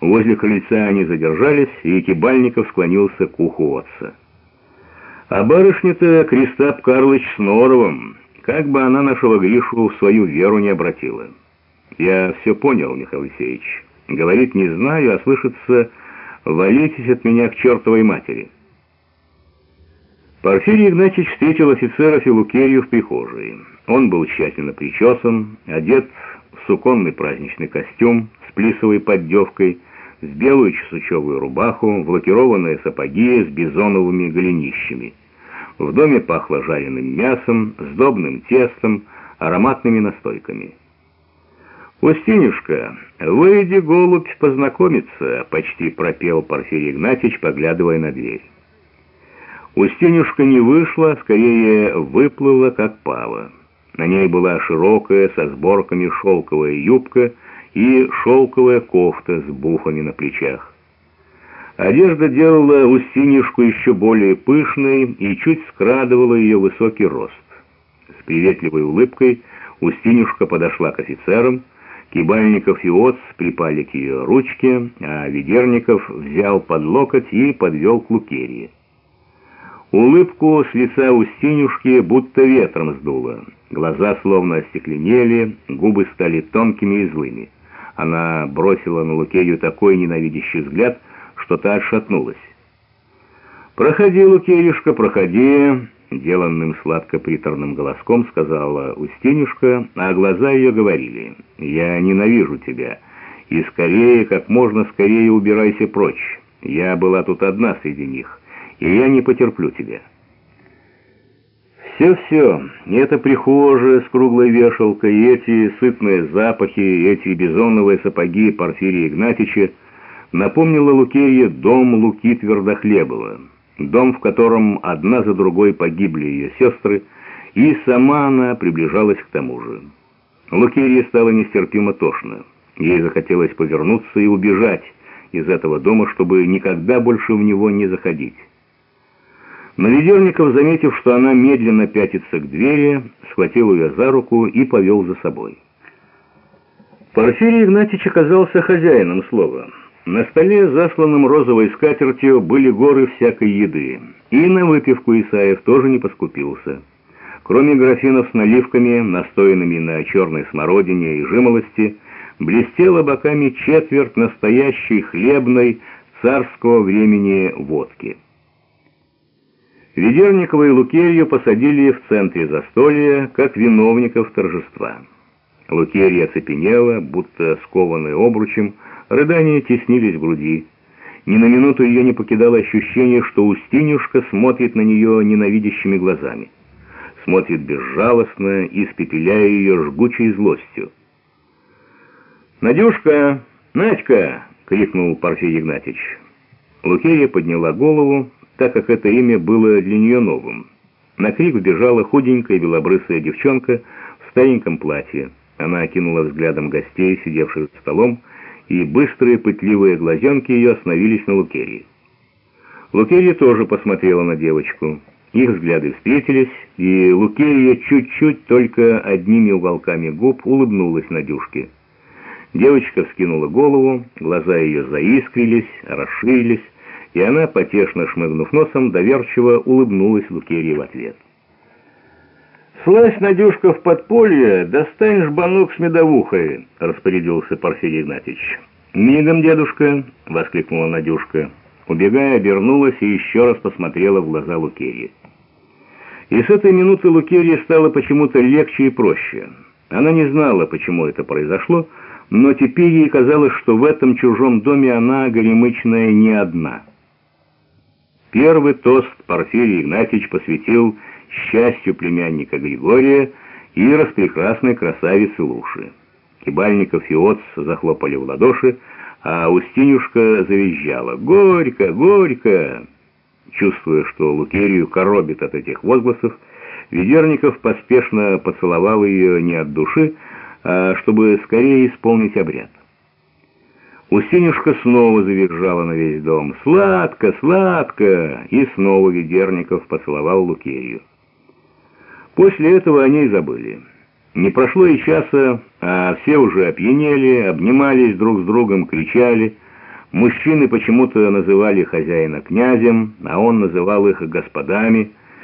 Возле крыльца они задержались, и Кибальников склонился к уху отца. А барышня-то Кристап Карлыч с Норовым, как бы она нашего Гришу свою веру не обратила. Я все понял, Михаил Алексеевич. Говорит, не знаю, а слышится, валитесь от меня к чертовой матери. Порфирий Игнатьевич встретил офицера Филукерию в прихожей. Он был тщательно причесан, одет в суконный праздничный костюм с плисовой поддевкой, с белую чесучевую рубаху, в лакированные сапоги с бизоновыми голенищами. В доме пахло жареным мясом, сдобным тестом, ароматными настойками. «Устинюшка, выйди, голубь, познакомиться», — почти пропел Порфирий Игнатьевич, поглядывая на дверь. Устинюшка не вышла, скорее выплыла, как пава. На ней была широкая, со сборками шелковая юбка и шелковая кофта с буфами на плечах. Одежда делала Устинюшку еще более пышной и чуть скрадывала ее высокий рост. С приветливой улыбкой Устинюшка подошла к офицерам, Кибальников и Оц припали к ее ручке, а Ведерников взял под локоть и подвел к Лукерии. Улыбку с лица Устинюшки будто ветром сдуло. Глаза словно остекленели, губы стали тонкими и злыми. Она бросила на Лукерью такой ненавидящий взгляд, что та отшатнулась. «Проходи, Лукерюшка, проходи!» Деланным сладко-приторным голоском сказала Устинюшка, а глаза ее говорили «Я ненавижу тебя, и скорее, как можно скорее убирайся прочь. Я была тут одна среди них» и я не потерплю тебя. Все-все, эта прихожая с круглой вешалкой, и эти сытные запахи, и эти бизоновые сапоги Порфирия Игнатьича напомнила Лукерье дом Луки Твердохлебова, дом, в котором одна за другой погибли ее сестры, и сама она приближалась к тому же. Лукерье стало нестерпимо тошно. Ей захотелось повернуться и убежать из этого дома, чтобы никогда больше в него не заходить. Но заметив, что она медленно пятится к двери, схватил ее за руку и повел за собой. Порфирий Игнатьич оказался хозяином слова. На столе, засланном розовой скатертью, были горы всякой еды. И на выпивку Исаев тоже не поскупился. Кроме графинов с наливками, настоянными на черной смородине и жимолости, блестела боками четверть настоящей хлебной царского времени водки. Ведерникова и Лукерью посадили в центре застолья, как виновников торжества. Лукерья оцепенела, будто скованная обручем, рыдания теснились в груди. Ни на минуту ее не покидало ощущение, что Устинюшка смотрит на нее ненавидящими глазами. Смотрит безжалостно, испепеляя ее жгучей злостью. «Надюшка! Надька!» — крикнул Порфирий Игнатьич. Лукерья подняла голову, так как это имя было для нее новым. На крик вбежала худенькая белобрысая девчонка в стареньком платье. Она окинула взглядом гостей, сидевших за столом, и быстрые пытливые глазенки ее остановились на Лукерии. Лукерия тоже посмотрела на девочку. Их взгляды встретились, и Лукерия чуть-чуть, только одними уголками губ, улыбнулась Надюшке. Девочка вскинула голову, глаза ее заискрились, расширились, и она, потешно шмыгнув носом, доверчиво улыбнулась Лукерье в ответ. «Слазь, Надюшка, в подполье, достань жбанок с медовухой», — распорядился Порфирий Игнатьевич. «Мигом, дедушка!» — воскликнула Надюшка. Убегая, обернулась и еще раз посмотрела в глаза Лукерьи. И с этой минуты Лукерье стало почему-то легче и проще. Она не знала, почему это произошло, но теперь ей казалось, что в этом чужом доме она, горемычная, не одна — Первый тост Порфирий Игнатьевич посвятил счастью племянника Григория и распрекрасной красавицы Луши. Кибальников и Оц захлопали в ладоши, а Устинюшка завизжала «Горько! Горько!». Чувствуя, что Лукерию коробит от этих возгласов, Ведерников поспешно поцеловал ее не от души, а чтобы скорее исполнить обряд. Устинюшка снова завизжала на весь дом. «Сладко, сладко!» И снова Ведерников поцеловал Лукерью. После этого они и забыли. Не прошло и часа, а все уже опьянели, обнимались друг с другом, кричали. Мужчины почему-то называли хозяина князем, а он называл их господами –